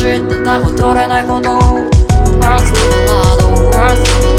知ってたも取れないこと Earth will not, Earth will